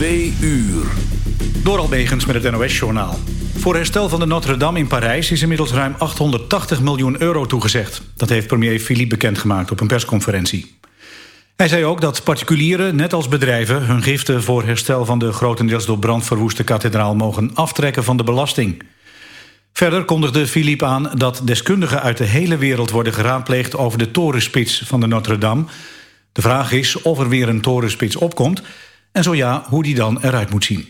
Twee uur. Door Albegens met het NOS-journaal. Voor herstel van de Notre-Dame in Parijs is inmiddels ruim 880 miljoen euro toegezegd. Dat heeft premier Philippe bekendgemaakt op een persconferentie. Hij zei ook dat particulieren, net als bedrijven... hun giften voor herstel van de grotendeels door brand verwoeste kathedraal... mogen aftrekken van de belasting. Verder kondigde Philippe aan dat deskundigen uit de hele wereld... worden geraadpleegd over de torenspits van de Notre-Dame. De vraag is of er weer een torenspits opkomt... en zo ja, hoe die dan eruit moet zien.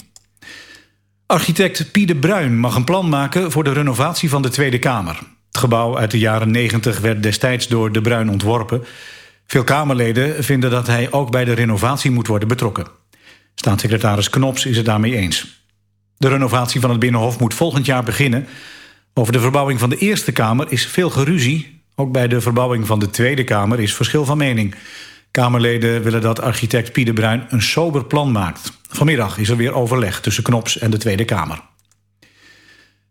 Architect Pie de Bruin mag een plan maken voor de renovatie van de Tweede Kamer. Het gebouw uit de jaren 90 werd destijds door de Bruin ontworpen. Veel Kamerleden vinden dat hij ook bij de renovatie moet worden betrokken. Staatssecretaris Knops is het daarmee eens. De renovatie van het Binnenhof moet volgend jaar beginnen. Over de verbouwing van de Eerste Kamer is veel geruzie. Ook bij de verbouwing van de Tweede Kamer is verschil van mening. Kamerleden willen dat architect Pieter Bruin een sober plan maakt. Vanmiddag is er weer overleg tussen Knops en de Tweede Kamer.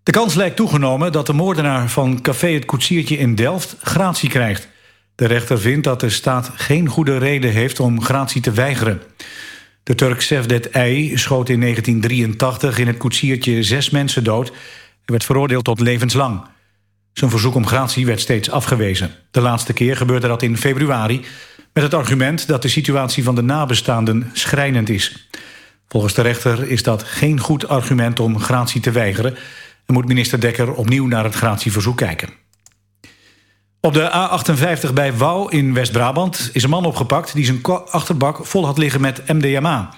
De kans lijkt toegenomen dat de moordenaar van café Het Koetsiertje in Delft gratie krijgt. De rechter vindt dat de staat geen goede reden heeft om gratie te weigeren. De Turk Sevdet Ey schoot in 1983 in het koetsiertje zes mensen dood... en werd veroordeeld tot levenslang. Zijn verzoek om gratie werd steeds afgewezen. De laatste keer gebeurde dat in februari... met het argument dat de situatie van de nabestaanden schrijnend is. Volgens de rechter is dat geen goed argument om gratie te weigeren... en moet minister Dekker opnieuw naar het gratieverzoek kijken. Op de A58 bij Wouw in West-Brabant is een man opgepakt... die zijn achterbak vol had liggen met MDMA.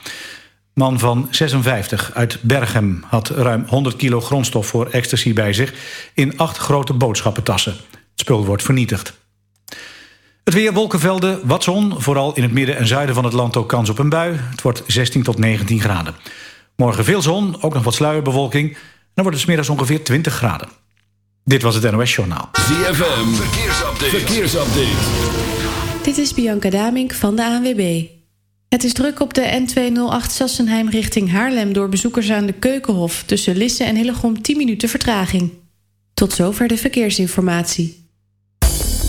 Man van 56 uit Berghem had ruim 100 kilo grondstof voor ecstasy bij zich... in acht grote boodschappentassen. Het spul wordt vernietigd. Het weer, wolkenvelden, wat zon. Vooral in het midden en zuiden van het land ook kans op een bui. Het wordt 16 tot 19 graden. Morgen veel zon, ook nog wat sluierbewolking. Dan wordt het smiddags ongeveer 20 graden. Dit was het NOS Journaal. ZFM, verkeersupdate. verkeersupdate. Dit is Bianca Damink van de ANWB. Het is druk op de N208 Sassenheim richting Haarlem... door bezoekers aan de Keukenhof. Tussen Lisse en Hillegom 10 minuten vertraging. Tot zover de verkeersinformatie.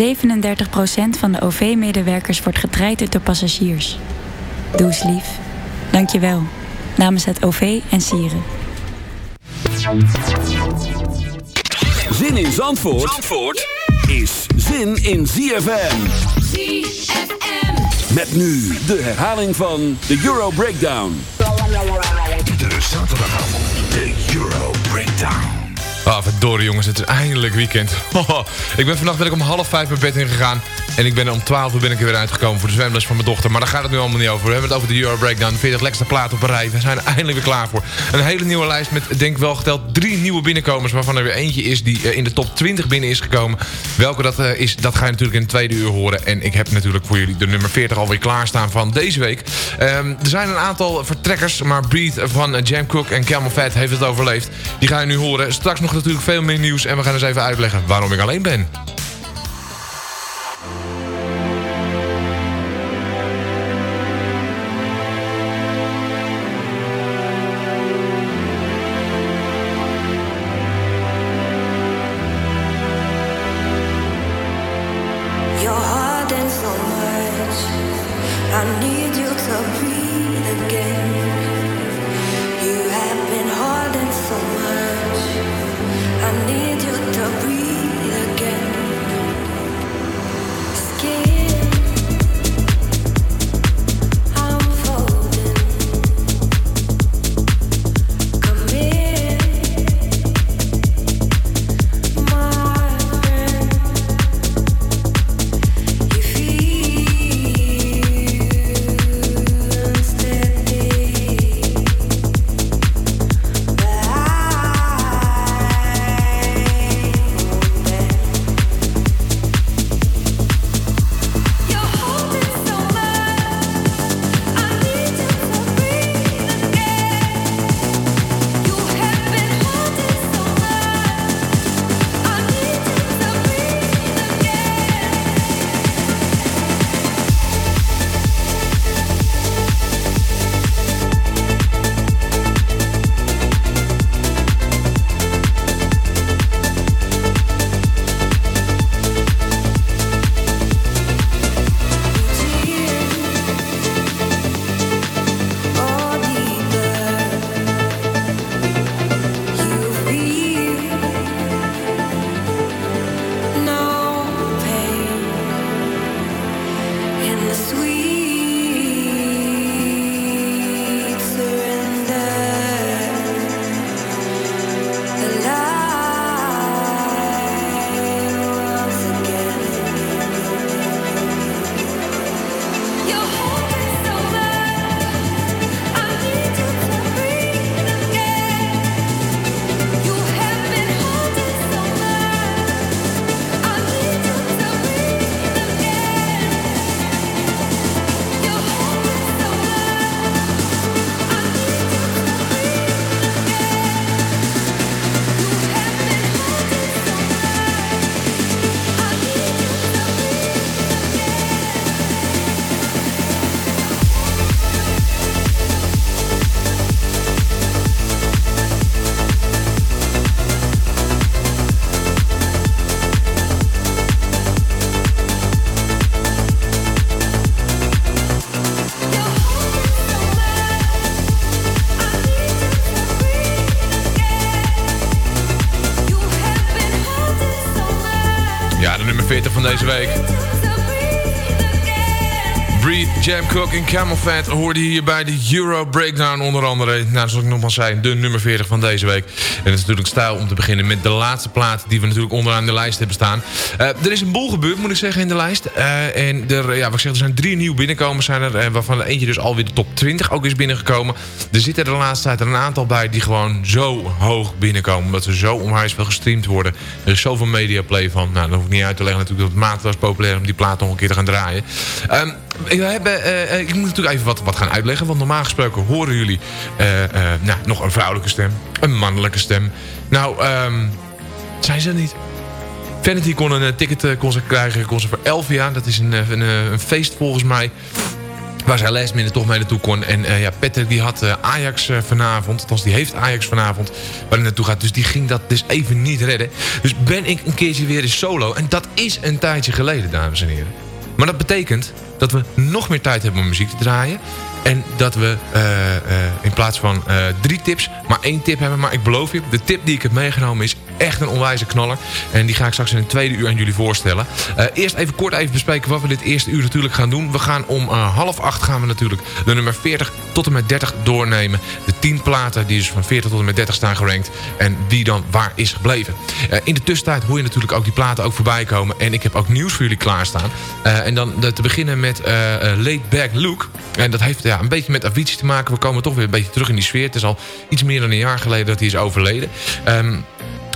37% van de OV-medewerkers wordt getraind door passagiers. Doe eens lief. Dank je wel. Namens het OV en Sieren. Zin in Zandvoort, Zandvoort is zin in ZFM. ZFM. Met nu de herhaling van de Euro Breakdown. De zaterdagavond, de Euro Breakdown. Verdorie jongens, het is eindelijk weekend. ik ben vannacht ben ik om half vijf mijn bed ingegaan. En ik ben om 12 uur ben ik er weer uitgekomen voor de zwemles van mijn dochter. Maar daar gaat het nu allemaal niet over. We hebben het over de Euro Breakdown. 40 lekkerste platen op een rij. We zijn er eindelijk weer klaar voor. Een hele nieuwe lijst met, denk wel geteld, drie nieuwe binnenkomers. Waarvan er weer eentje is die eh, in de top 20 binnen is gekomen. Welke dat uh, is, dat ga je natuurlijk in de tweede uur horen. En ik heb natuurlijk voor jullie de nummer 40 alweer klaarstaan van deze week. Um, er zijn een aantal vertrekkers. Maar Breathe van Jam Cook en Camel Fat heeft het overleefd. Die ga je nu horen. Straks nog natuurlijk veel meer nieuws. En we gaan eens even uitleggen waarom ik alleen ben. Cook en Camel Fat hoorde hier bij de Euro Breakdown onder andere. Nou, zoals ik nogmaals zei, de nummer 40 van deze week. En het is natuurlijk stijl om te beginnen met de laatste plaat die we natuurlijk onderaan de lijst hebben staan. Uh, er is een boel gebeurd, moet ik zeggen, in de lijst. Uh, en er, ja, wat ik zeg, er zijn drie nieuwe binnenkomers, zijn er, uh, waarvan eentje dus alweer de top 20 ook is binnengekomen. Er zitten er de laatste tijd een aantal bij die gewoon zo hoog binnenkomen. Omdat ze zo onwijs veel gestreamd worden. Er is zoveel mediaplay van. Nou, dat hoef ik niet uit te leggen natuurlijk dat het maand was populair om die plaat nog een keer te gaan draaien. Um, we hebben, uh, ik moet natuurlijk even wat, wat gaan uitleggen. Want normaal gesproken horen jullie uh, nou, nog een vrouwelijke stem. Een mannelijke stem. Nou, um, zijn ze niet. Vanity kon een ticket kon ze krijgen. Ze voor 11 jaar. Dat is een, een, een feest volgens mij. Waar zij last minute toch mee naartoe kon. En ja, Petter die had Ajax vanavond. Althans, die heeft Ajax vanavond. Waar hij naartoe gaat. Dus die ging dat dus even niet redden. Dus ben ik een keertje weer in solo. En dat is een tijdje geleden, dames en heren. Maar dat betekent dat we nog meer tijd hebben om muziek te draaien. En dat we uh, uh, in plaats van uh, drie tips maar één tip hebben. Maar ik beloof je, de tip die ik heb meegenomen is echt een onwijze knaller. En die ga ik straks in een tweede uur aan jullie voorstellen. Uh, eerst even kort even bespreken wat we dit eerste uur natuurlijk gaan doen. We gaan om uh, half acht gaan we natuurlijk de nummer 40 tot en met 30 doornemen. De 10 platen die dus van 40 tot en met 30 staan gerankt. En wie dan waar is gebleven. Uh, in de tussentijd hoor je natuurlijk ook die platen ook voorbij komen. En ik heb ook nieuws voor jullie klaarstaan. en dan te beginnen met Late Back Luke. En dat heeft ja, een beetje met Avicii te maken. We komen toch weer een beetje terug in die sfeer. Het is al iets meer dan een jaar geleden dat hij is overleden. Um,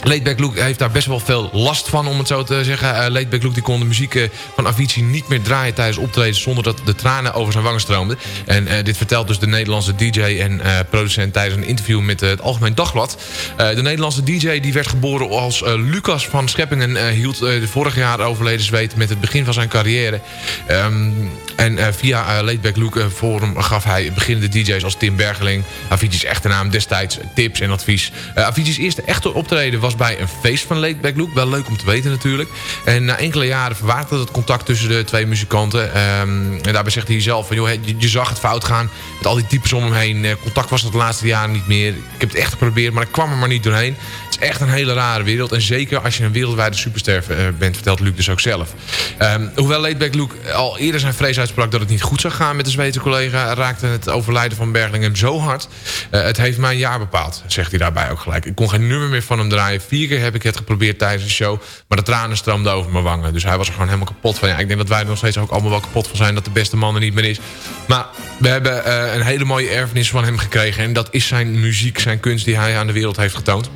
Laidback Luke heeft daar best wel veel last van, om het zo te zeggen. Uh, Laidback Luke die kon de muziek uh, van Avicii niet meer draaien tijdens optreden... zonder dat de tranen over zijn wangen stroomden. En uh, dit vertelt dus de Nederlandse DJ en producent... tijdens een interview met het Algemeen Dagblad. de Nederlandse DJ die werd geboren als Lucas van Scheppingen... hield vorig jaar overleden zweet met het begin van zijn carrière. Um, en via Laidback Luke Forum gaf hij beginnende DJ's als Tim Bergeling... Avicii's echte naam destijds tips en advies. Avicii's eerste echte optreden was bij een feest van Laidback Luke. Wel leuk om te weten natuurlijk. En na enkele jaren verwaarde het contact tussen de twee muzikanten. Um, en daarbij zegt hij zelf van, joh, je, zag het fout gaan. Met al die types om hem heen. Uh, contact was de laatste jaren niet meer. Ik heb het echt geprobeerd, maar ik kwam er maar niet doorheen. Het is echt een hele rare wereld. En zeker als je een wereldwijde superster uh, bent, vertelt Luke dus ook zelf. Um, hoewel Laidback Luke al eerder zijn vrees uitsprak dat het niet goed zou gaan met de Zweedse collega... raakte het overlijden van Bergling hem zo hard. Uh, het heeft mijn jaar bepaald, zegt hij daarbij ook gelijk. Ik kon geen nummer meer van hem draaien. Vier keer heb ik het geprobeerd tijdens de show. Maar de tranen stroomden over mijn wangen. Dus hij was er gewoon helemaal kapot van. Ja, ik denk dat wij er nog steeds ook allemaal wel kapot van zijn... dat de beste man er niet meer is. Maar we hebben uh, een hele mooie erfenis van hem gekregen. En dat is zijn muziek, zijn kunst die hij aan de wereld heeft getoond.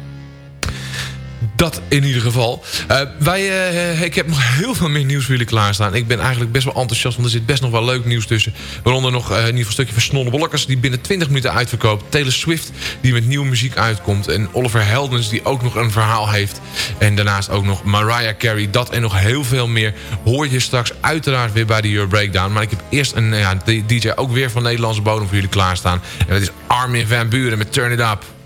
Dat in ieder geval. Uh, wij, uh, ik heb nog heel veel meer nieuws voor jullie klaarstaan. Ik ben eigenlijk best wel enthousiast, want er zit best nog wel leuk nieuws tussen. Waaronder nog uh, in ieder geval stukje van Snolle die binnen 20 minuten uitverkoopt. Taylor Swift, die met nieuwe muziek uitkomt. En Oliver Heldens, die ook nog een verhaal heeft. En daarnaast ook nog Mariah Carey. Dat en nog heel veel meer hoor je straks uiteraard weer bij de Euro Breakdown. Maar ik heb eerst een ja, DJ ook weer van Nederlandse bodem voor jullie klaarstaan. En dat is Armin van Buren met Turn It Up.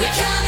We can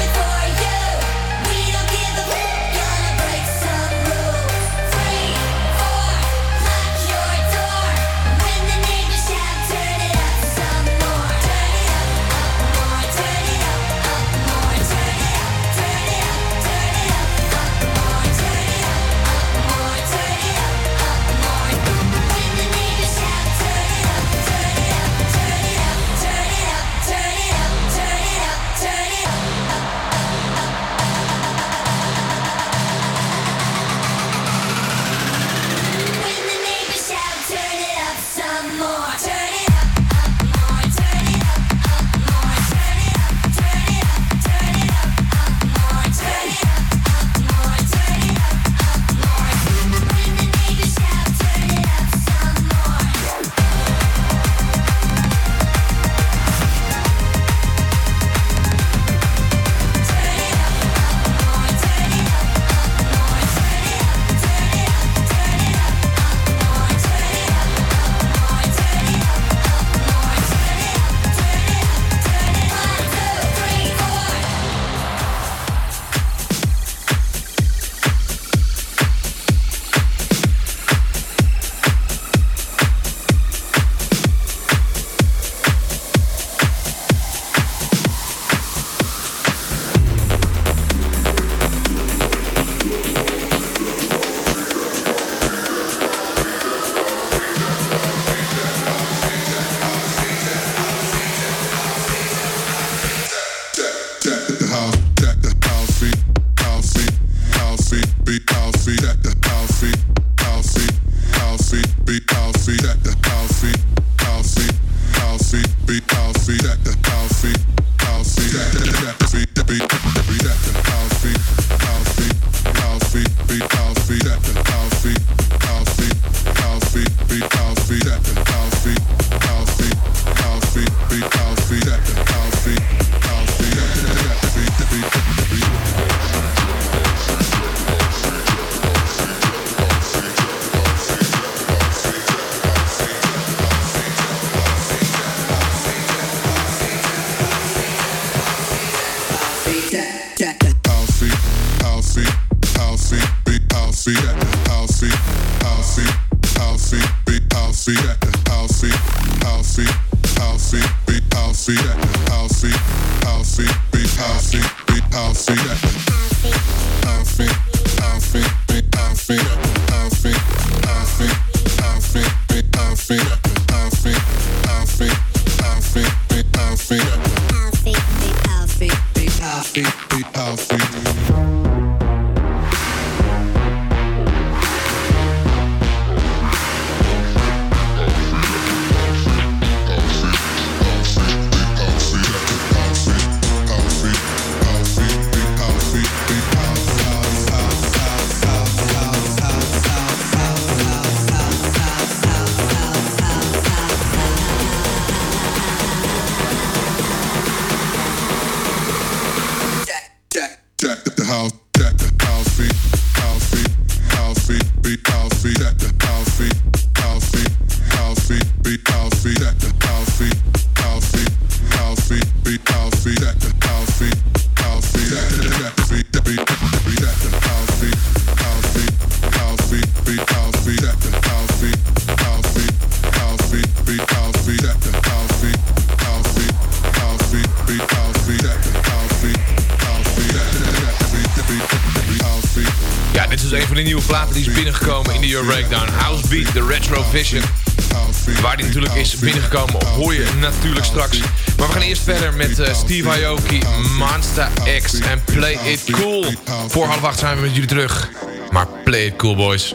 binnengekomen in de Your Breakdown. House Beat, de Retrovision. Waar die natuurlijk is binnengekomen hoor je natuurlijk straks. Maar we gaan eerst verder met eh, Steve Aoki, Monster X en Play It Cool. Voor half acht zijn we met jullie terug. Maar Play It Cool, boys.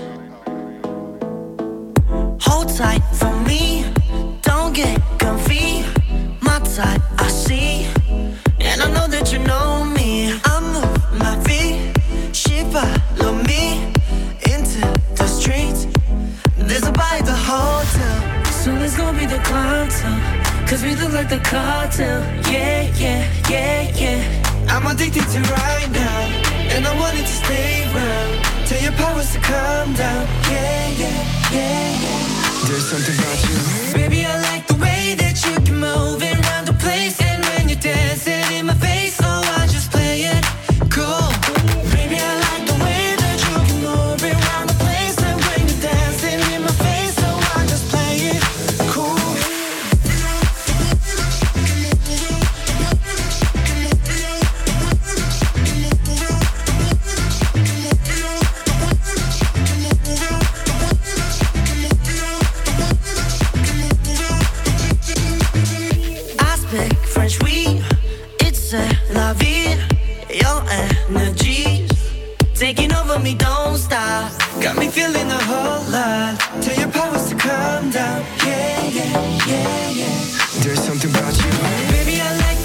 whole lot. Tell your powers to calm down. Yeah, yeah, yeah, yeah. There's something about you, baby. I like.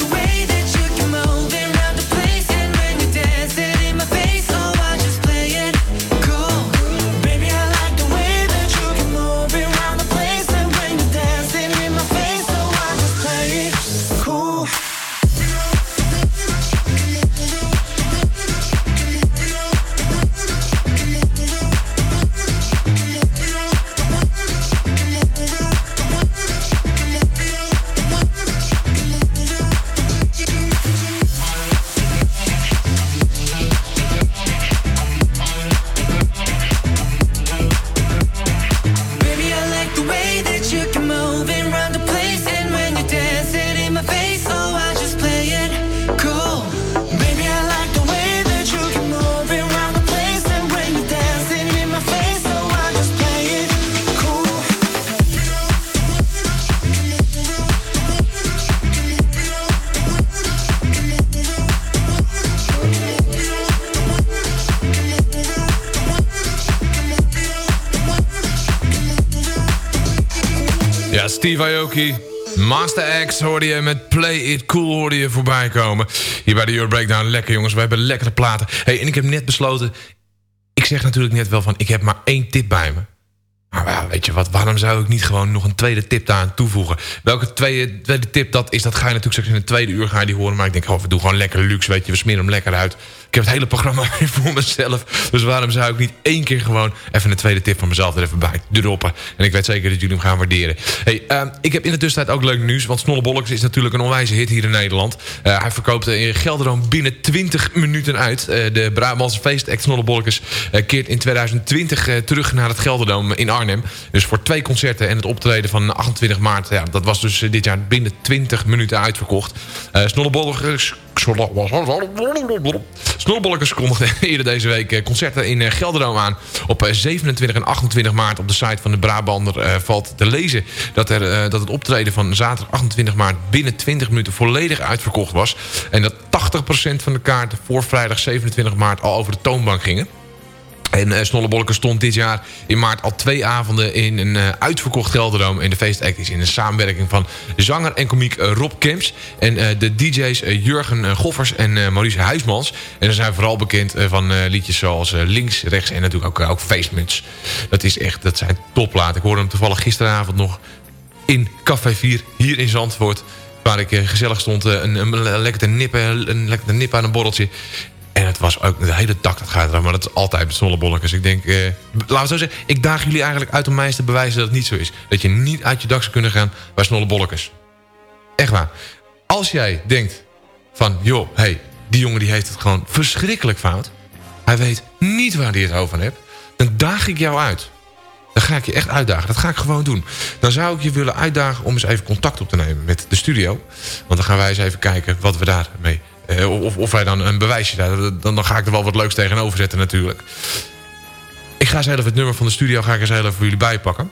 Steve Aoki. Master X hoorde je met Play It Cool hoorde je voorbij komen. Hier bij de Euro Breakdown. Lekker jongens, we hebben lekkere platen. Hey, en ik heb net besloten... Ik zeg natuurlijk net wel van, ik heb maar één tip bij me. Maar weet je wat, waarom zou ik niet gewoon nog een tweede tip daaraan toevoegen? Welke tweede, tweede tip dat is, dat ga je natuurlijk straks in het tweede uur ga je die horen. Maar ik denk, oh, we doen gewoon lekker luxe, weet je. We smeren hem lekker uit. Ik heb het hele programma voor mezelf. Dus waarom zou ik niet één keer gewoon even een tweede tip van mezelf er even bij droppen. En ik weet zeker dat jullie hem gaan waarderen. Hey, uh, ik heb in de tussentijd ook leuk nieuws. Want Snollebolleks is natuurlijk een onwijze hit hier in Nederland. Uh, hij verkoopt in Gelderland binnen 20 minuten uit. Uh, de Brabantse feestact Snollebollekes keert in 2020 terug naar het Gelderdoom in Arnhem. Dus voor twee concerten en het optreden van 28 maart. Ja, dat was dus dit jaar binnen 20 minuten uitverkocht. Uh, Snorbolkers kondigde eerder deze week eh, concerten in eh, Gelderdoom aan. Op 27 eh, en 28 maart op de site van de Brabander valt te lezen... Dat, er, dat het optreden van zaterdag 28 maart binnen 20 minuten volledig uitverkocht was. En dat 80% van de kaarten voor vrijdag 27 maart al over de toonbank gingen. En uh, stond dit jaar in maart al twee avonden in een uh, uitverkocht Gelderdoom. En de feestact is in een samenwerking van zanger en komiek uh, Rob Kemps. En de DJ's Jurgen Goffers en Maurice Huismans. En ze zijn vooral bekend van liedjes zoals Links, Rechts en natuurlijk ook, ook. Dat, is echt, dat zijn topplaten. Ik hoorde hem toevallig gisteravond nog in Café 4 hier in Zandvoort. Waar ik gezellig stond, een, een, lekker te nippen, een lekker te nippen aan een borreltje. En het was ook de hele dag dat gaat eraf. Maar dat is altijd met. Ik denk, eh, laten we zo zeggen. Ik daag jullie eigenlijk uit om mij eens te bewijzen dat het niet zo is. Dat je niet uit je dak zou kunnen gaan bij snollebolletjes. Echt waar. Als jij denkt van, joh, hey, die jongen die heeft het gewoon verschrikkelijk fout. Hij weet niet waar hij het over heeft. Dan daag ik jou uit. Dan ga ik je echt uitdagen. Dat ga ik gewoon doen. Dan zou ik je willen uitdagen om eens even contact op te nemen met de studio. Want dan gaan wij eens even kijken wat we daarmee of, of wij dan een bewijsje. Dan, dan ga ik er wel wat leuks tegenover zetten natuurlijk. Ik ga zelf het nummer van de studio ga ik er zelf voor jullie bijpakken.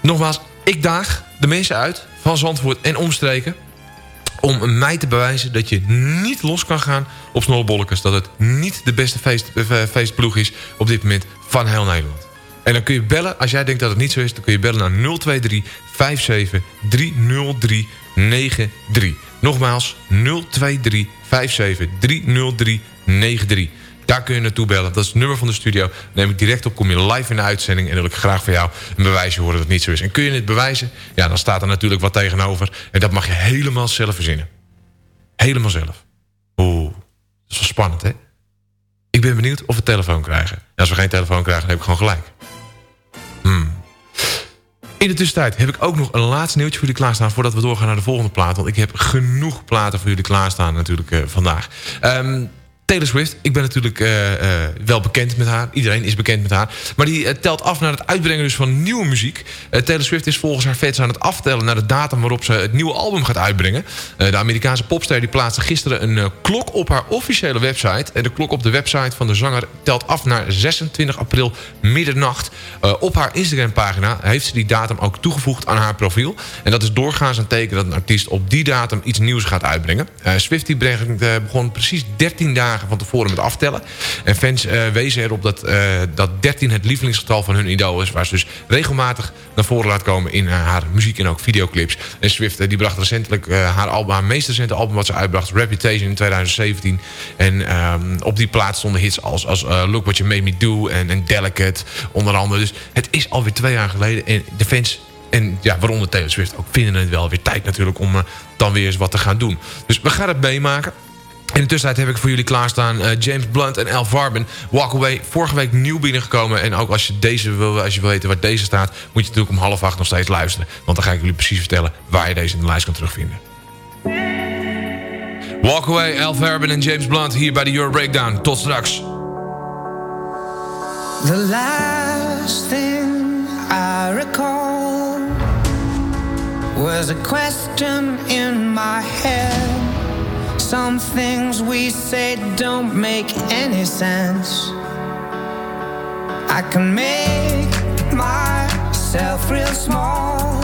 Nogmaals, ik daag de mensen uit van Zandvoort en omstreken... om mij te bewijzen dat je niet los kan gaan op Snollebolletjes. Dat het niet de beste feest, uh, feestploeg is op dit moment van heel Nederland. En dan kun je bellen, als jij denkt dat het niet zo is... dan kun je bellen naar 023 57 303 93. Nogmaals 023 57 303 93. Daar kun je naartoe bellen. Dat is het nummer van de studio. neem ik direct op, kom je live in de uitzending... en dan wil ik graag van jou een bewijsje horen dat het niet zo is. En kun je het bewijzen? Ja, dan staat er natuurlijk wat tegenover. En dat mag je helemaal zelf verzinnen. Helemaal zelf. Oeh, dat is wel spannend, hè? Ben benieuwd of we telefoon krijgen. En als we geen telefoon krijgen, dan heb ik gewoon gelijk. Hmm. In de tussentijd heb ik ook nog een laatste nieuwtje voor jullie klaarstaan... voordat we doorgaan naar de volgende plaat. Want ik heb genoeg platen voor jullie klaarstaan natuurlijk uh, vandaag. Um, Taylor Swift, ik ben natuurlijk uh, uh, wel bekend met haar. Iedereen is bekend met haar. Maar die uh, telt af naar het uitbrengen dus van nieuwe muziek. Taylor Swift is volgens haar fans aan het aftellen... naar de datum waarop ze het nieuwe album gaat uitbrengen. de Amerikaanse popster die plaatste gisteren een klok op haar officiële website. En de klok op de website van de zanger telt af naar 26 april middernacht. op haar Instagram-pagina heeft ze die datum ook toegevoegd aan haar profiel. En dat is doorgaans een teken dat een artiest op die datum iets nieuws gaat uitbrengen. Swift begon precies 13 dagen van tevoren met aftellen. En fans uh, wezen erop dat, uh, dat 13 het lievelingsgetal van hun idool is... waar ze dus regelmatig naar voren laat komen in uh, haar muziek en ook videoclips. En Swift die bracht recentelijk haar, album, haar meest recente album wat ze uitbracht... Reputation in 2017. En um, op die plaats stonden hits als, als Look What You Made Me Do en, en Delicate onder andere. Dus het is alweer twee jaar geleden en de fans... En ja, waaronder Taylor Swift ook vinden het wel weer tijd natuurlijk om dan weer eens wat te gaan doen. Dus we gaan het meemaken. In de tussentijd heb ik voor jullie klaarstaan uh, James Blunt en Al Farben. Walk Away, vorige week nieuw binnengekomen. En ook als je deze wil, als je wil weten waar deze staat... moet je natuurlijk om half acht nog steeds luisteren. Want dan ga ik jullie precies vertellen waar je deze in de lijst kan terugvinden. Walk Away, Al Farben en James Blunt hier bij de Euro Breakdown. Tot straks. The last thing I recall Was a question in my head Some things we say don't make any sense. I can make myself real small,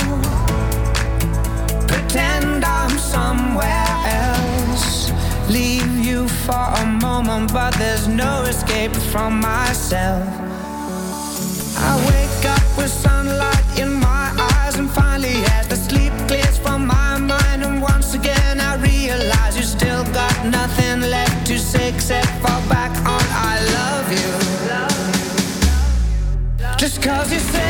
pretend I'm somewhere else. Leave you for a moment, but there's no escape from myself. I wake up with sunlight in my eyes Just cause you say,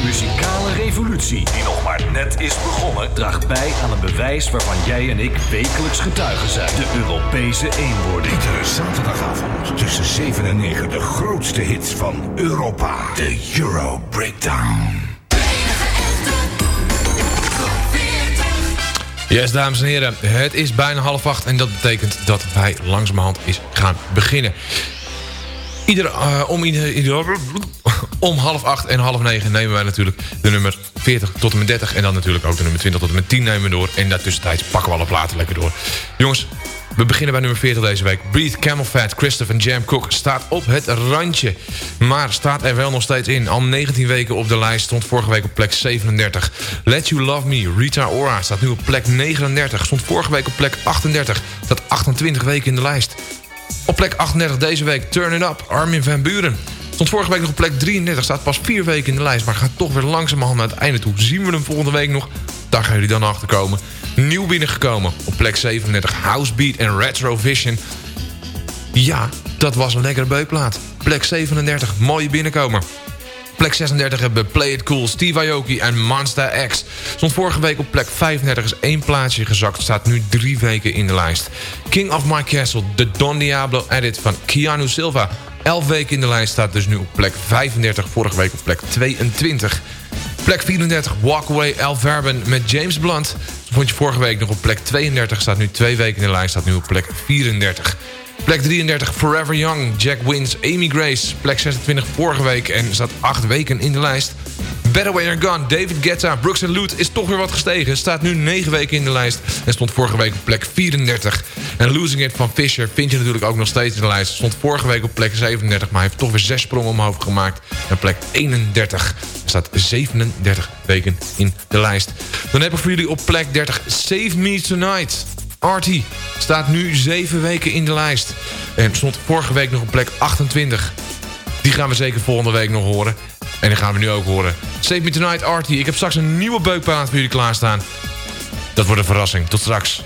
De muzikale revolutie, die nog maar net is begonnen, draagt bij aan een bewijs waarvan jij en ik wekelijks getuigen zijn. De Europese eenwording. Iedere zaterdagavond tussen 7 en 9 de grootste hits van Europa. De Euro Breakdown. Yes, dames en heren. Het is bijna half acht en dat betekent dat wij langzamerhand is gaan beginnen. Ieder, eh, om, ieder, om half acht en half negen nemen wij natuurlijk de nummer 40 tot en met 30. En dan natuurlijk ook de nummer 20 tot en met 10 nemen we door. En daartussentijds pakken we alle platen lekker door. Jongens, we beginnen bij nummer 40 deze week. Breathe Camel Fat, Christopher Jam Cook staat op het randje. Maar staat er wel nog steeds in. Al 19 weken op de lijst, stond vorige week op plek 37. Let You Love Me, Rita Ora staat nu op plek 39. Stond vorige week op plek 38. Staat 28 weken in de lijst. Op plek 38 deze week Turn It Up, Armin van Buren. Stond vorige week nog op plek 33, staat pas vier weken in de lijst... maar gaat toch weer langzamerhand naar het einde toe. Zien we hem volgende week nog? Daar gaan jullie dan achter komen. Nieuw binnengekomen op plek 37, Housebeat en Retro Vision. Ja, dat was een lekkere beukplaat. Plek 37, mooie binnenkomer. Plek 36 hebben we Play It Cool, Steve Aoki en Monster X. Stond vorige week op plek 35, is één plaatsje gezakt. Staat nu drie weken in de lijst. King of My Castle, de Don Diablo edit van Keanu Silva. 11 weken in de lijst, staat dus nu op plek 35. Vorige week op plek 22. Plek 34, Walkaway Al Verben met James Blunt. Vond je vorige week nog op plek 32. Staat nu twee weken in de lijst, staat nu op plek 34. Plek 33, Forever Young, Jack Wins, Amy Grace. Plek 26 vorige week en staat 8 weken in de lijst. Better When You're Gone, David Guetta, Brooks Loot is toch weer wat gestegen. Staat nu 9 weken in de lijst en stond vorige week op plek 34. En Losing It van Fisher vind je natuurlijk ook nog steeds in de lijst. Stond vorige week op plek 37, maar heeft toch weer 6 sprongen omhoog gemaakt. En plek 31 staat 37 weken in de lijst. Dan heb ik voor jullie op plek 30 Save Me Tonight. Artie staat nu 7 weken in de lijst. En stond vorige week nog op plek 28. Die gaan we zeker volgende week nog horen. En die gaan we nu ook horen. Save Me Tonight, Artie. Ik heb straks een nieuwe beukplaat voor jullie klaarstaan. Dat wordt een verrassing. Tot straks.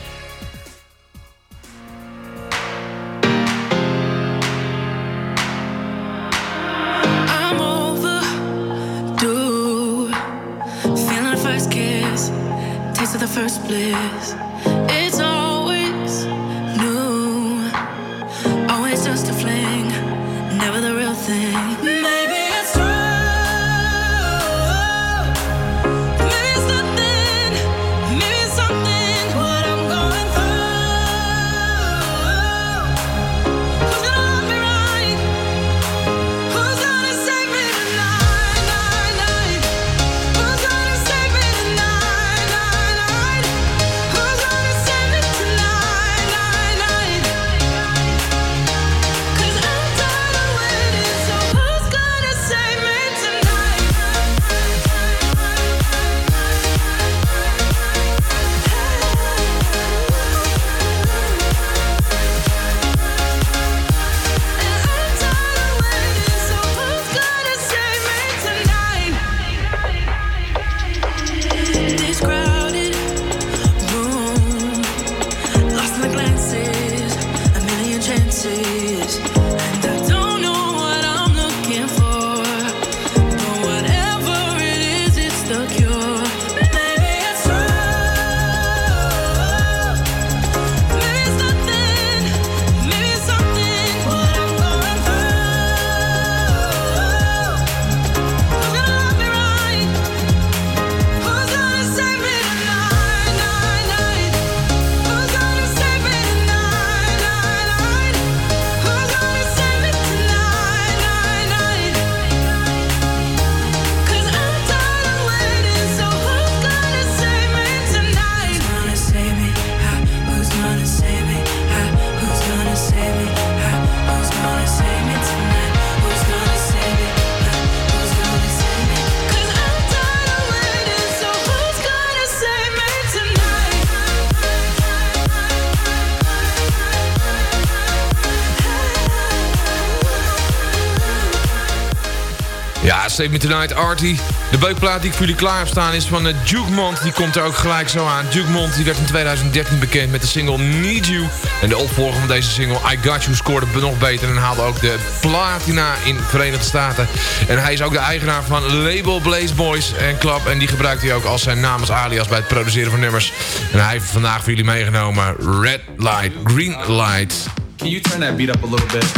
Save Me Tonight, Artie. De beukplaat die ik voor jullie klaar heb staan is van uh, Duke Mont. Die komt er ook gelijk zo aan. Duke Mont die werd in 2013 bekend met de single Need You. En de opvolger van deze single, I Got You, scoorde nog beter... en haalde ook de platina in de Verenigde Staten. En hij is ook de eigenaar van label Blaze Boys en Club. En die gebruikt hij ook als zijn naam als alias bij het produceren van nummers. En hij heeft vandaag voor jullie meegenomen Red Light, Green Light. Can you turn that beat up a little bit?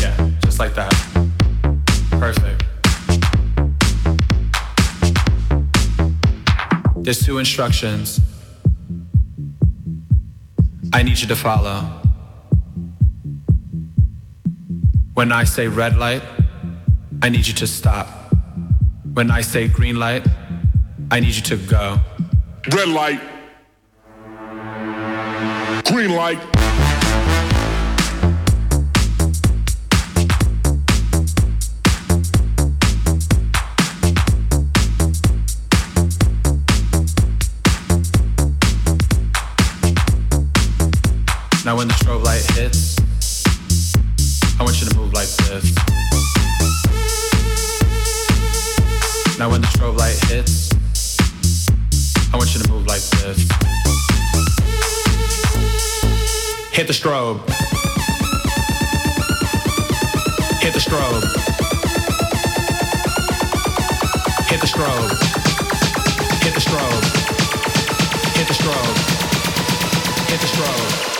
Yeah, just like that. There's two instructions I need you to follow. When I say red light, I need you to stop. When I say green light, I need you to go. Red light. Green light. Now when the strobe light hits, I want you to move like this. Now when the strobe light hits, I want you to move like this. Hit the strobe. Hit the strobe. Hit the strobe. Hit the strobe. Hit the strobe. Hit the strobe.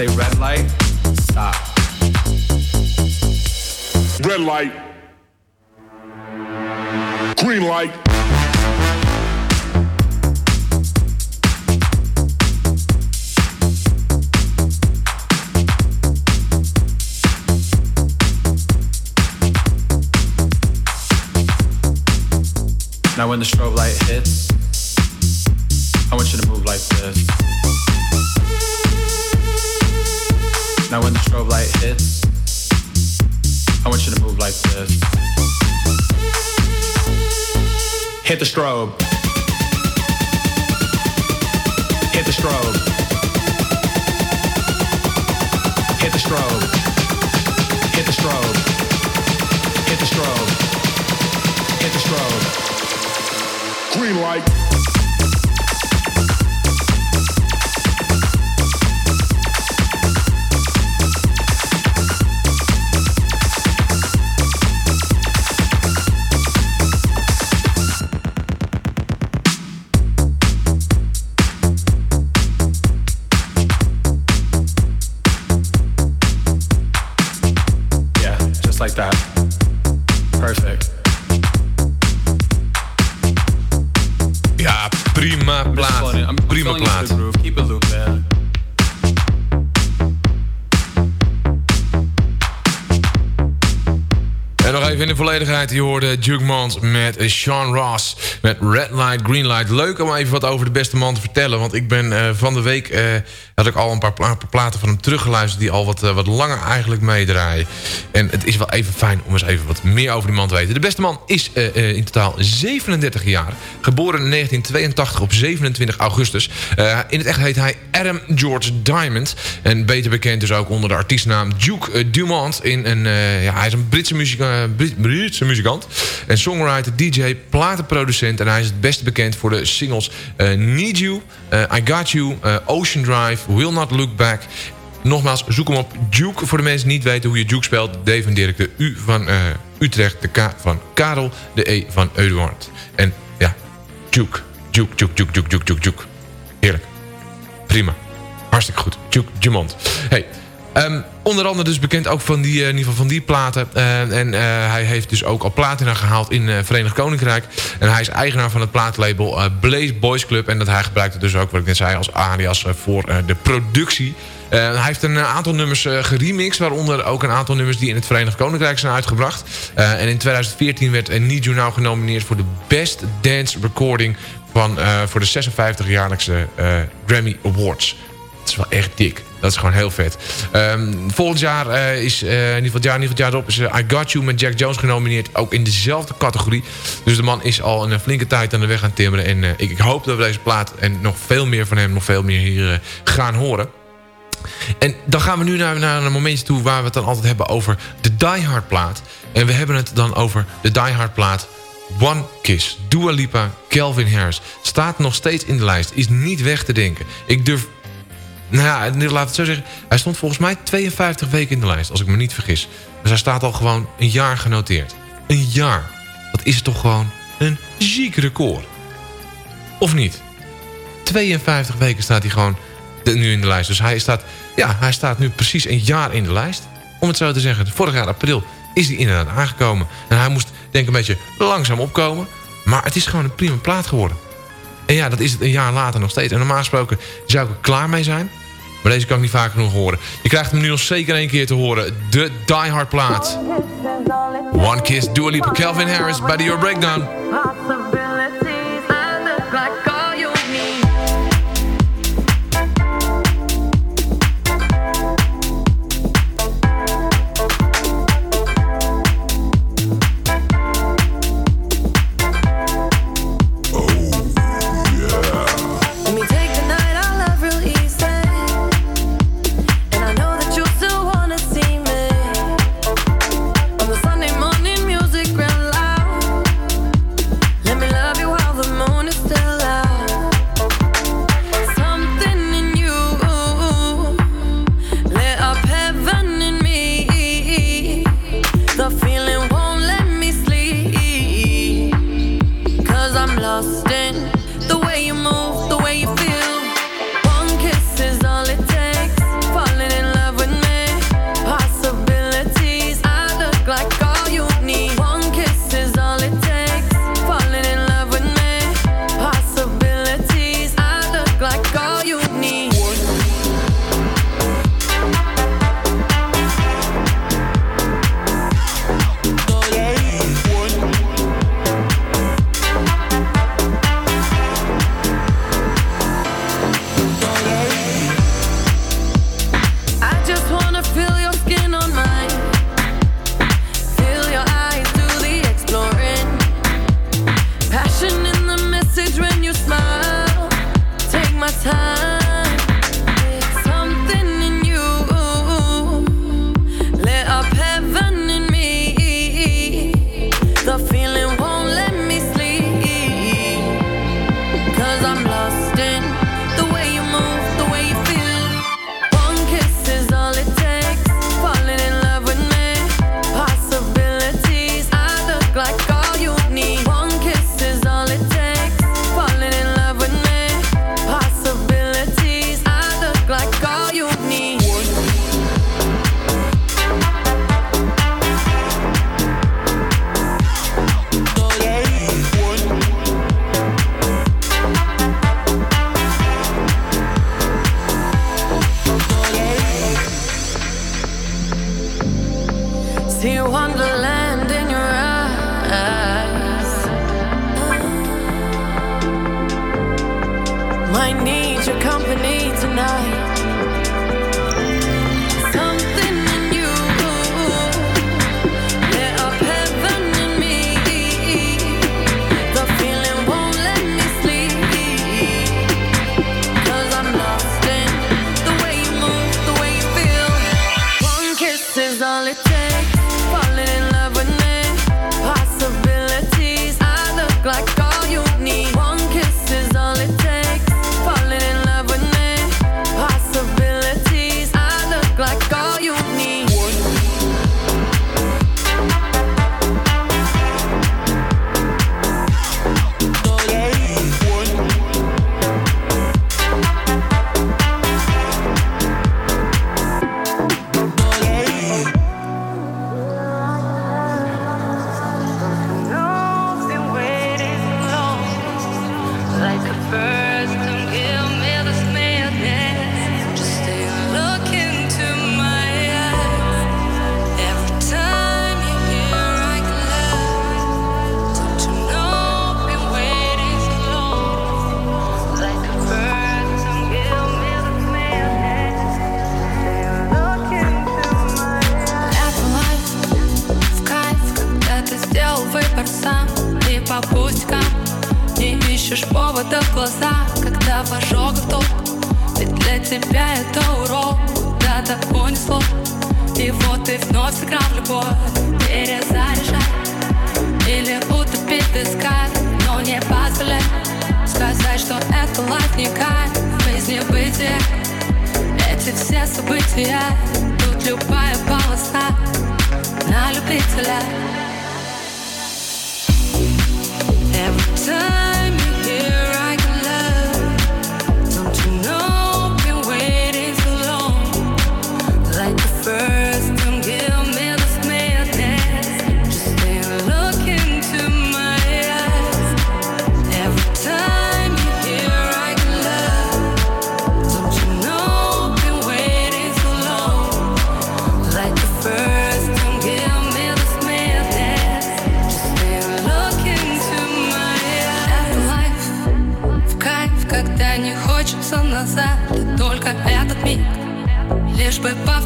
Say red light, stop. Red light. Green light. Now when the strobe light hits, Hit the strobe. Hit the strobe. Hit the strobe. Hit the strobe. Hit the strobe. Hit the strobe. Green light. Volledigheid. Je hoorde Jugmans met Sean Ross. Met Red Light, Green Light. Leuk om even wat over de beste man te vertellen. Want ik ben eh, van de week... eh, had ik al een paar pla- platen van hem teruggeluisterd... die al wat, eh, wat langer eigenlijk meedraaien. En het is wel even fijn om eens even wat meer over die man te weten. De beste man is eh, eh, in totaal 37 jaar. Geboren in 1982 op 27 augustus. In het echt heet hij Adam George Diamond. En beter bekend dus ook onder de artiestnaam Duke Dumont. In een, ja, hij is een Britse, Britse muzikant. En songwriter, DJ, platenproducent. En hij is het beste bekend voor de singles Need You, I Got You, Ocean Drive, Will Not Look Back... Nogmaals, zoek hem op Duke. Voor de mensen die niet weten hoe je Duke spelt. D van Dirk, de U van eh, Utrecht, de K van Karel, de E van Eduard. En ja, Duke. Duke, Duke, Duke, Duke, Duke, Duke, Duke. Heerlijk. Prima. Hartstikke goed. Duke Dumont. Hey, ehm, onder andere dus bekend ook van die, eh, in ieder geval van die platen. Eh, en eh, hij heeft dus ook al platina gehaald in het Verenigd Koninkrijk. En hij is eigenaar van het plaatlabel Blaze Boys Club. En dat hij gebruikte dus ook, wat ik net zei, als alias voor de productie. Eh, hij heeft een aantal nummers geremixed. Waaronder ook een aantal nummers die in het Verenigd Koninkrijk zijn uitgebracht. En in 2014 werd uh, You Now genomineerd voor de Best Dance Recording... Van, voor de 56-jaarlijkse Grammy Awards. Dat is wel echt dik. Dat is gewoon heel vet. Ehm, volgend jaar eh, is, eh, in ieder geval het jaar, in ieder jaar erop, is eh, I Got You met Jack Jones genomineerd. Ook in dezelfde categorie. Dus de man is al een flinke tijd aan de weg aan timmeren. En ik, ik hoop dat we deze plaat en nog veel meer van hem, nog veel meer hier gaan horen. En dan gaan we nu naar, naar een momentje toe waar we het dan altijd hebben over de Die Hard plaat. En we hebben het dan over de Die Hard plaat One Kiss. Dua Lipa, Calvin Harris. Staat nog steeds in de lijst. Is niet weg te denken. Ik durf... Nou ja, laat het zo zeggen. Hij stond volgens mij 52 weken in de lijst, als ik me niet vergis. Dus hij staat al gewoon een jaar genoteerd. Een jaar. Dat is toch gewoon een ziek record. Of niet? 52 weken staat hij gewoon nu in de lijst. Dus hij staat, ja, hij staat nu precies een jaar in de lijst. Om het zo te zeggen. Vorig jaar april is hij inderdaad aangekomen. En hij moest denk ik een beetje langzaam opkomen. Maar het is gewoon een prima plaat geworden. En ja, dat is het een jaar later nog steeds. En normaal gesproken zou ik er klaar mee zijn. Maar deze kan ik niet vaak genoeg horen. Je krijgt hem nu nog zeker één keer te horen. De Die Hard plaat. One Kiss, Dua Lipa, Calvin Harris bij de Your Breakdown. его Или утопить искать, но не позволять Сказать, что это лайф не кайф, Эти все события, тут любая полоса На любителя Every time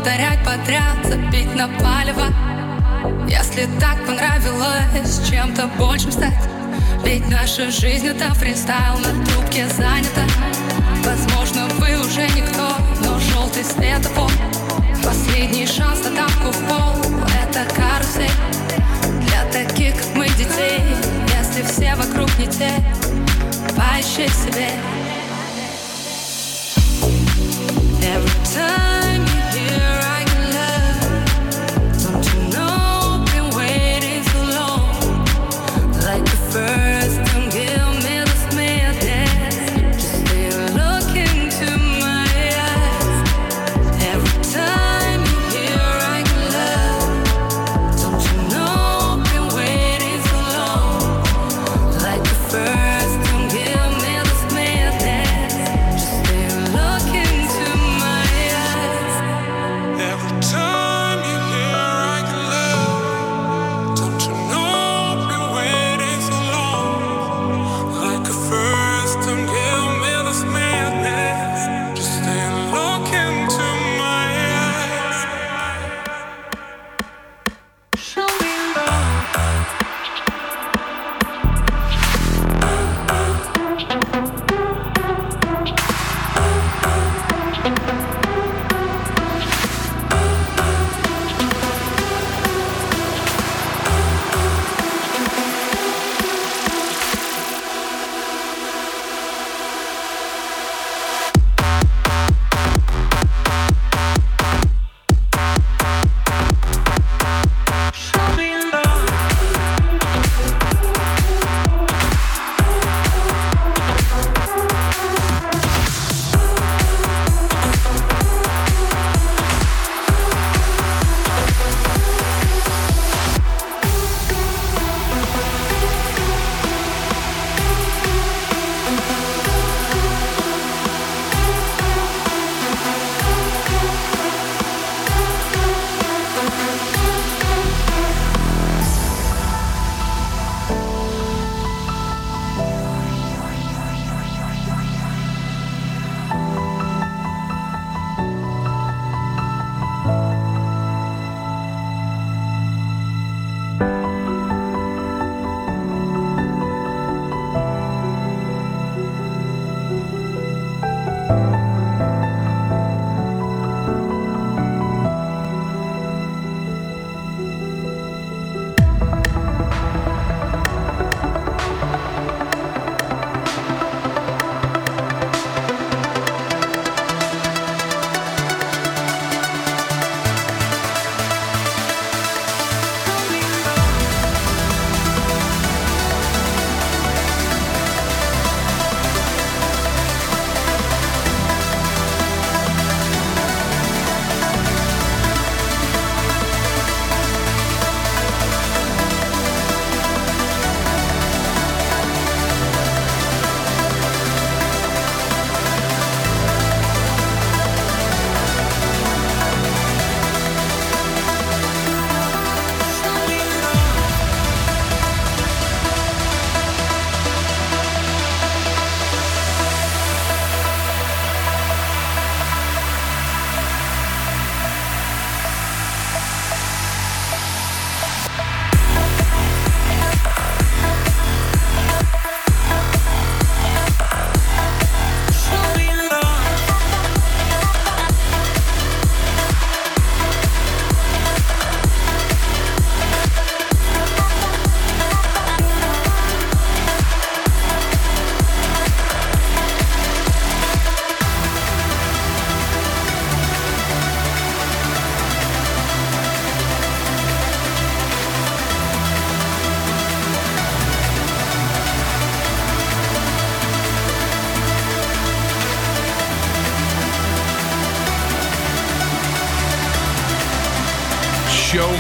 повторять подряд, забить на палево Если так понравилось чем-то большим стать Ведь наша жизнь это фристайл, на трубке занята Возможно, вы уже никто, но желтый светофор Последний шанс на тапку в пол — это карусель. Для таких, как мы, детей, если все вокруг не те Поищи в себе. Every time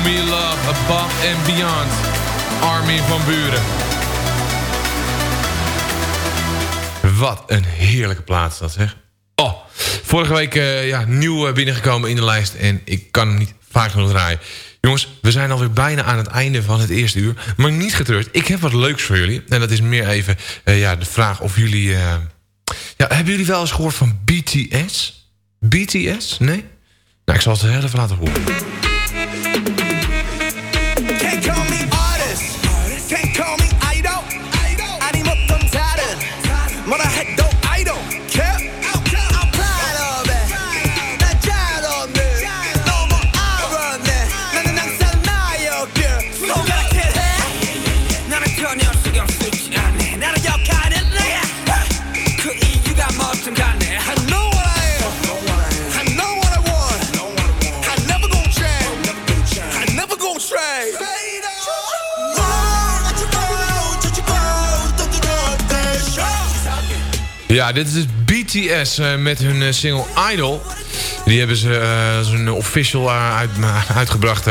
Me Love, Above and Beyond. Armin van Buren. Wat een heerlijke plaats dat zeg. Oh, vorige week uh, ja, nieuw binnengekomen in de lijst. En ik kan hem niet vaak genoeg draaien. Jongens, we zijn alweer bijna aan het einde van het eerste uur. Maar niet getreurd, ik heb wat leuks voor jullie. En dat is meer even uh, ja, de vraag of jullie... Ja, hebben jullie wel eens gehoord van BTS? BTS? Nee? Nou, ik zal het heel even laten horen. Ja, dit is BTS uh, met hun uh, single Idol. Die hebben ze uh, zo'n official uit, uitgebracht.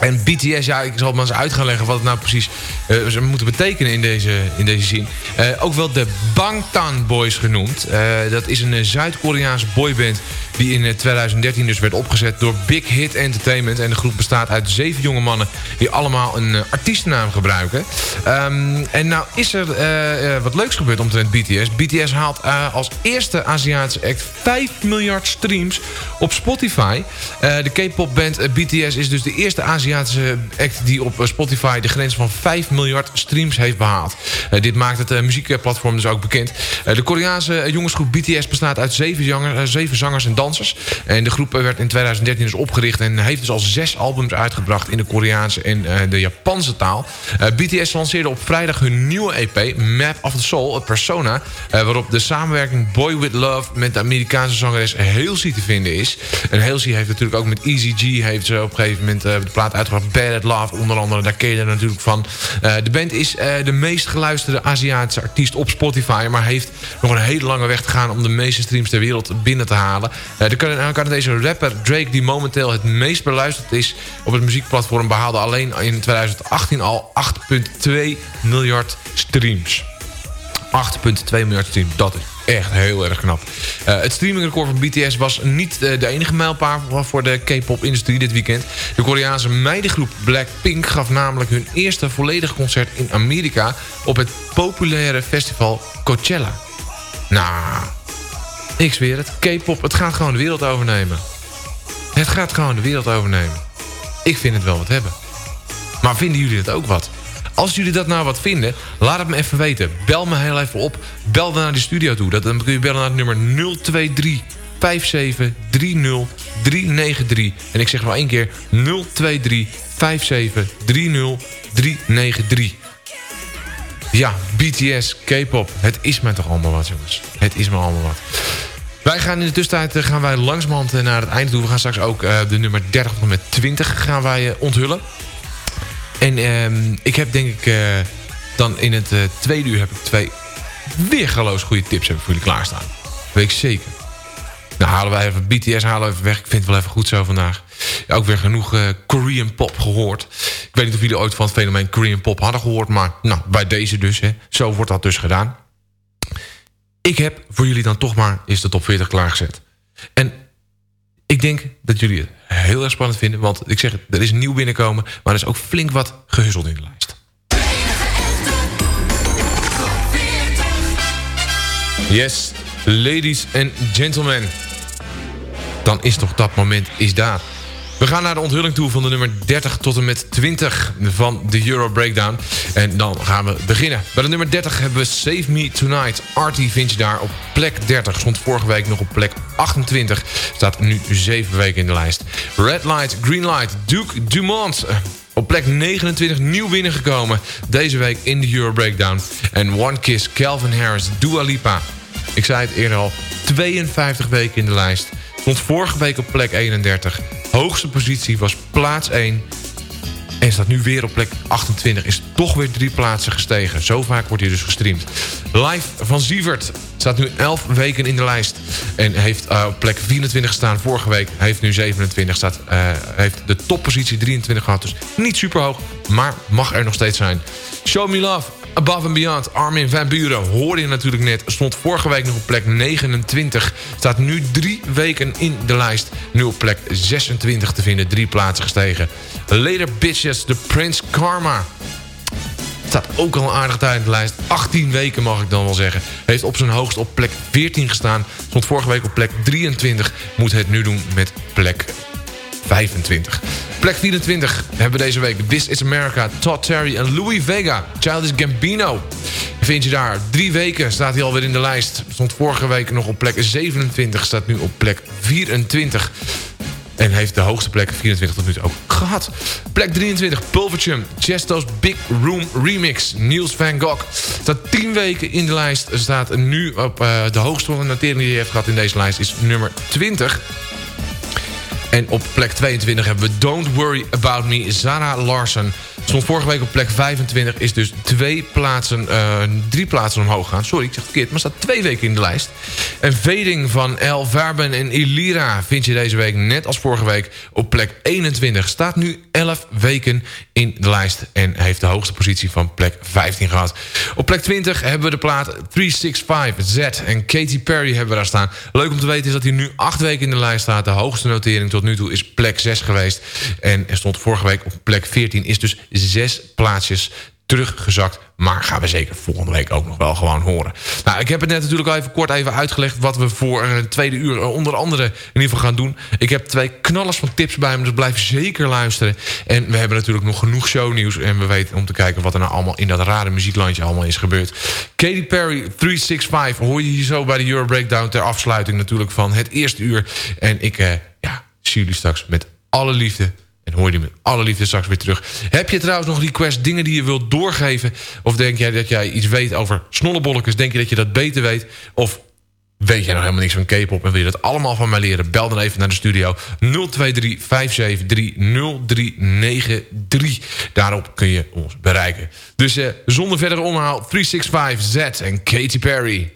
En BTS, ja, ik zal het maar eens uit gaan leggen wat het nou precies uh, ze moeten betekenen in deze, in deze zin. Uh, ook wel de Bangtan Boys genoemd. Uh, dat is een Zuid-Koreaanse boyband die in 2013 dus werd opgezet door Big Hit Entertainment. En de groep bestaat uit zeven jonge mannen die allemaal een artiestennaam gebruiken. Um, en nou is er wat leuks gebeurd omtrent BTS. BTS haalt als eerste Aziatische act 5 miljard streams op Spotify. de K-pop band BTS is dus de eerste Aziatische act die op Spotify de grens van 5 miljard streams heeft behaald. Uh, dit maakt het uh, muziekplatform dus ook bekend. Uh, de Koreaanse jongensgroep BTS bestaat uit zeven, zanger, zeven zangers en dansers. En de groep werd in 2013 dus opgericht en heeft dus al zes albums uitgebracht in de Koreaanse en de Japanse taal. BTS lanceerde op vrijdag hun nieuwe EP, Map of the Soul, Persona, waarop de samenwerking Boy With Love met de Amerikaanse zangeres Halsey te vinden is. En Halsey heeft natuurlijk ook met Easy G heeft ze op een gegeven moment de plaat uitgebracht, Bad at Love onder andere, daar ken je er natuurlijk van. Uh, de band is uh, de meest geluisterde Aziatische artiest op Spotify... maar heeft nog een hele lange weg te gaan om de meeste streams ter wereld binnen te halen. Uh, de Canadese rapper Drake, die momenteel het meest beluisterd is op het muziekplatform... behaalde alleen in 2018 al 8,2 miljard streams. 8,2 miljard streams, dat is echt heel erg knap. Uh, het streamingrecord van BTS was niet uh, de enige mijlpaal voor de K-pop-industrie dit weekend. De Koreaanse meidengroep Blackpink gaf namelijk hun eerste volledige concert in Amerika... op het populaire festival Coachella. Nou, ik zweer het. K-pop, het gaat gewoon de wereld overnemen. Het gaat gewoon de wereld overnemen. Ik vind het wel wat hebben. Maar vinden jullie het ook wat? Als jullie dat nou wat vinden, laat het me even weten. Bel me heel even op. Bel naar de studio toe. Dat, dan kun je bellen naar het nummer 023 5730 393. En ik zeg nog één keer 023 5730 393. Ja, BTS, K-pop. Het is me toch allemaal wat, jongens. Het is me allemaal wat. Wij gaan in de tussentijd gaan wij langzamerhand naar het einde toe. We gaan straks ook uh, de nummer 30 tot met 20 gaan wij onthullen. En uh, ik heb denk ik uh, dan in het uh, tweede uur heb ik twee weergaloos goede tips heb ik voor jullie klaarstaan. Weet ik zeker. Nou halen wij even BTS halen we even weg. Ik vind het wel even goed zo vandaag. Ja, ook weer genoeg uh, Korean pop gehoord. Ik weet niet of jullie ooit van het fenomeen Korean pop hadden gehoord. Maar nou, bij deze dus. Hè. Zo wordt dat dus gedaan. Ik heb voor jullie dan toch maar is de top 40 klaargezet. En ik denk dat jullie het heel erg spannend vinden. Want ik zeg er is nieuw binnenkomen. Maar er is ook flink wat gehuzzeld in de lijst. Yes, ladies and gentlemen. Dan is toch dat moment is daar. We gaan naar de onthulling toe van de nummer 30 tot en met 20 van de Euro Breakdown. En dan gaan we beginnen. Bij de nummer 30 hebben we Save Me Tonight. Artie vind je daar op plek 30. Stond vorige week nog op plek 28. Staat nu 7 weken in de lijst. Red Light, Green Light, Duke Dumont. Op plek 29 nieuw binnengekomen. Deze week in de Euro Breakdown. En One Kiss, Calvin Harris, Dua Lipa. Ik zei het eerder al. 52 weken in de lijst. Stond vorige week op plek 31. Hoogste positie was plaats 1. En staat nu weer op plek 28. Is toch weer drie plaatsen gestegen. Zo vaak wordt hij dus gestreamd. Live van Sievert staat nu 11 weken in de lijst. En heeft eh, op plek 24 gestaan vorige week. Heeft nu 27. Staat, eh, heeft de toppositie 23 gehad. Dus niet super hoog. Maar mag er nog steeds zijn. Show Me Love. Above and Beyond, Armin van Buren, hoorde je natuurlijk net... stond vorige week nog op plek 29. Staat nu drie weken in de lijst. Nu op plek 26 te vinden, drie plaatsen gestegen. Later Bitches, The Prince Karma. Staat ook al een aardige tijd in de lijst. 18 weken mag ik dan wel zeggen. Heeft op zijn hoogst op plek 14 gestaan. Stond vorige week op plek 23. Moet het nu doen met plek 25. Plek 24 hebben we deze week This is America, Todd Terry en Louis Vega. Childish Gambino. Vind je daar. Drie weken staat hij alweer in de lijst. Stond vorige week nog op plek 27. Staat nu op plek 24. En heeft de hoogste plek 24 tot nu toe ook gehad. Plek 23, Pulverchum, Chesto's Big Room Remix, Niels van Gogh. Staat 10 weken in de lijst. Staat nu op uh, de hoogste notering die hij heeft gehad in deze lijst is nummer 20. En op plek 22 hebben we Don't Worry About Me, Zara Larsen. Stond vorige week op plek 25, is dus twee plaatsen, uh, drie plaatsen omhoog gaan. Sorry, ik zeg verkeerd, maar staat twee weken in de lijst. En Veding van El Verben en Ilira vind je deze week, net als vorige week, op plek 21. Staat nu 11 weken in de lijst en heeft de hoogste positie van plek 15 gehad. Op plek 20 hebben we de plaat 365 Z en Katy Perry hebben we daar staan. Leuk om te weten is dat hij nu 8 weken in de lijst staat. De hoogste notering tot nu toe is plek 6 geweest. En stond vorige week op plek 14, is dus zes plaatsjes teruggezakt. Maar gaan we zeker volgende week ook nog wel gewoon horen. Nou, ik heb het net natuurlijk al even kort even uitgelegd... wat we voor een tweede uur onder andere in ieder geval gaan doen. Ik heb twee knallers van tips bij me, dus blijf zeker luisteren. En we hebben natuurlijk nog genoeg shownieuws... en we weten om te kijken wat er nou allemaal in dat rare muzieklandje allemaal is gebeurd. Katy Perry, 365, hoor je hier zo bij de Euro Breakdown... ter afsluiting natuurlijk van het eerste uur. En ik eh, ja, zie jullie straks met alle liefde en hoor je met alle liefde straks weer terug. Heb je trouwens nog requests, dingen die je wilt doorgeven? Of denk jij dat jij iets weet over snollebolletjes? Denk je dat je dat beter weet? Of weet jij nog helemaal niks van K-pop en wil je dat allemaal van mij leren? Bel dan even naar de studio 023 573 0393. Daarop kun je ons bereiken. Dus eh, zonder verder omhaal 365 Z en Katy Perry.